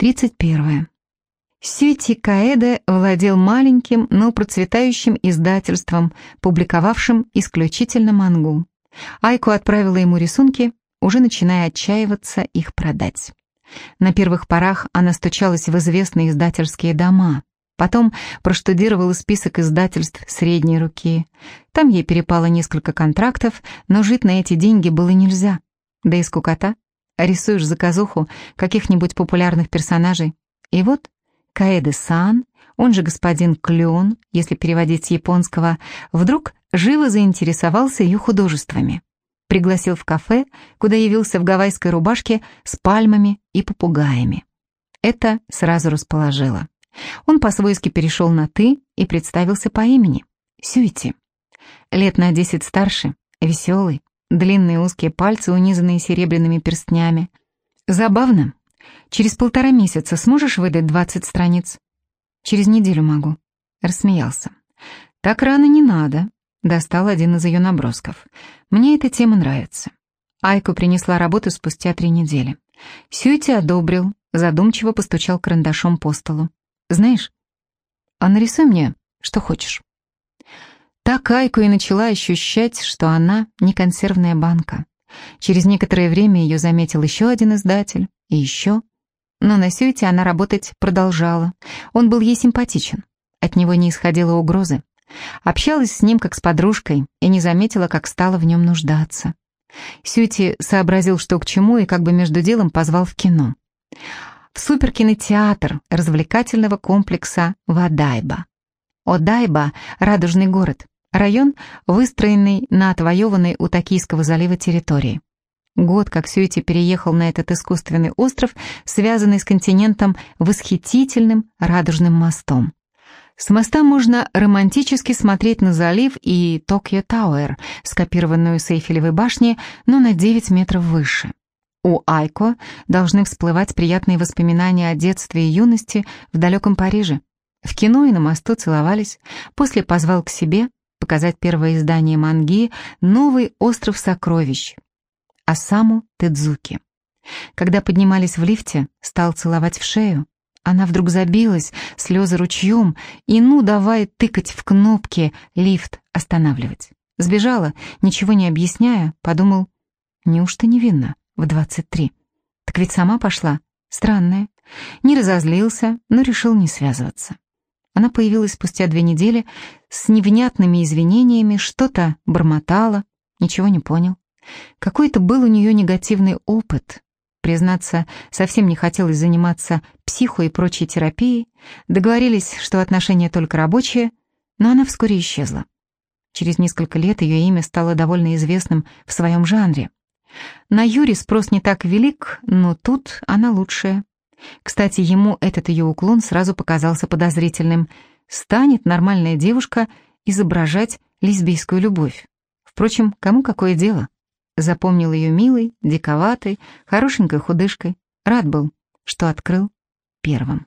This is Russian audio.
31. Сюти Каэде владел маленьким, но процветающим издательством, публиковавшим исключительно мангу. Айко отправила ему рисунки, уже начиная отчаиваться их продать. На первых порах она стучалась в известные издательские дома, потом проштудировала список издательств средней руки. Там ей перепало несколько контрактов, но жить на эти деньги было нельзя. Да и скукота. Рисуешь заказуху каких-нибудь популярных персонажей. И вот Каэде-сан, он же господин Клён, если переводить с японского, вдруг живо заинтересовался ее художествами. Пригласил в кафе, куда явился в гавайской рубашке с пальмами и попугаями. Это сразу расположило. Он по-свойски перешел на «ты» и представился по имени — Сюити. Лет на десять старше, веселый, длинные узкие пальцы, унизанные серебряными перстнями. Забавно, Через полтора месяца сможешь выдать двадцать страниц? Через неделю могу. Рассмеялся. Так рано не надо. Достал один из ее набросков. Мне эта тема нравится. Айку принесла работу спустя три недели. Сюити одобрил, задумчиво постучал карандашом по столу. Знаешь, а нарисуй мне, что хочешь. Так Айку и начала ощущать, что она не консервная банка. Через некоторое время ее заметил еще один издатель, и еще. Но на Сюите она работать продолжала. Он был ей симпатичен. От него не исходило угрозы. Общалась с ним как с подружкой и не заметила, как стала в нем нуждаться. Сюти сообразил, что к чему, и как бы между делом позвал в кино. В суперкинотеатр развлекательного комплекса Вадайба. Одайба — радужный город, район, выстроенный на отвоеванной у Токийского залива территории. Год, как Сюити переехал на этот искусственный остров, связанный с континентом восхитительным радужным мостом. С моста можно романтически смотреть на залив и Токио Тауэр, скопированную с Эйфелевой башни, но на 9 метров выше. У Айко должны всплывать приятные воспоминания о детстве и юности в далеком Париже. В кино и на мосту целовались, после позвал к себе показать первое издание манги «Новый остров сокровищ», Асаму Тедзуки. Когда поднимались в лифте, стал целовать в шею. Она вдруг забилась, слезы ручьем, и ну давай тыкать в кнопки, лифт останавливать. Сбежала, ничего не объясняя, подумал, неужто невинна в 23? Так ведь сама пошла, странная. Не разозлился, но решил не связываться. Она появилась спустя две недели с невнятными извинениями, что-то бормотала, ничего не понял. Какой-то был у нее негативный опыт. Признаться, совсем не хотелось заниматься психо и прочей терапией. Договорились, что отношения только рабочие, но она вскоре исчезла. Через несколько лет ее имя стало довольно известным в своем жанре. На Юре спрос не так велик, но тут она лучшая. Кстати, ему этот ее уклон сразу показался подозрительным. Станет нормальная девушка изображать лесбийскую любовь. Впрочем, кому какое дело? Запомнил ее милой, диковатой, хорошенькой худышкой. Рад был, что открыл первым.